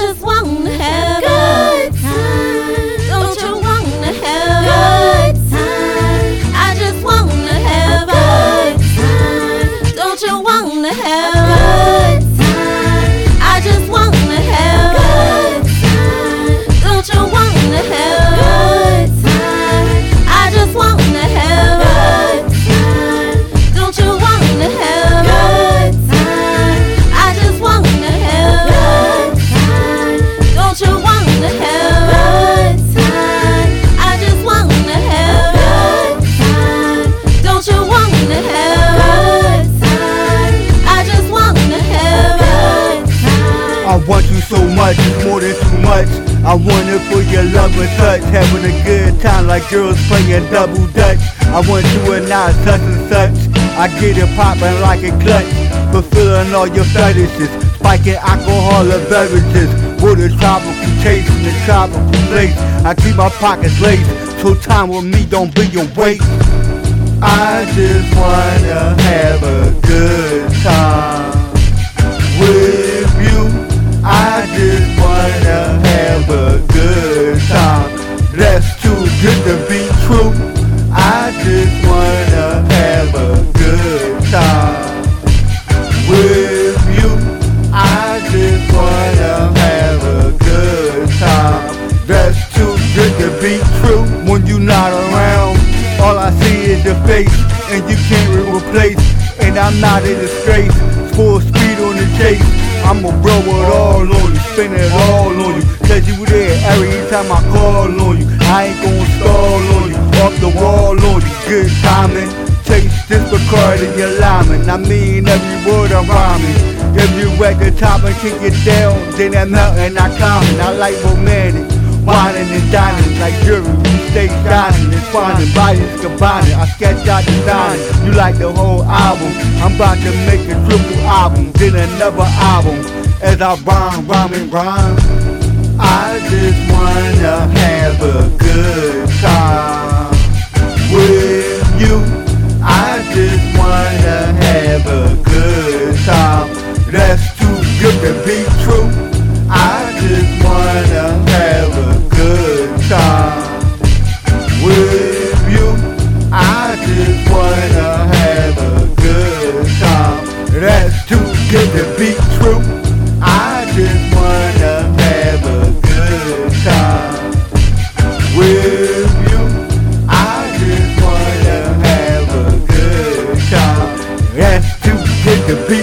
just wanna want you so much, more than too much. I want it for your love and touch, having a good time like girls playing double dutch. I want you and I such and such. I get it poppin' like a clutch, fulfilling all your fetishes, spiking alcohol and beverages. With a tropical taste in the tropical place. I keep my pockets laced, so time with me don't be a waste. I just wanna have a good time When you not around, all I see is your face, and you can't replace. And I'm not in disgrace. Full speed on the chase. I'ma blow it all on you, spin it all on you. Cause you there every time I call on you. I ain't gon' stall on you, off the wall on you. Good timing. Taste this Bacardi and your lineman. I mean every word I'm rhyming. If you at the top and kick it down, then that mountain I climbing. I like romantic, wining and dining like jury. We stay shining and bodies combining. I sketch out designing. You like the whole album. I'm about to make a triple album, then another album. As I rhyme, rhyme and rhyme. I just wanna have a good time good to be true. I just wanna have a good time with you. I just wanna have a good time. That's too good to be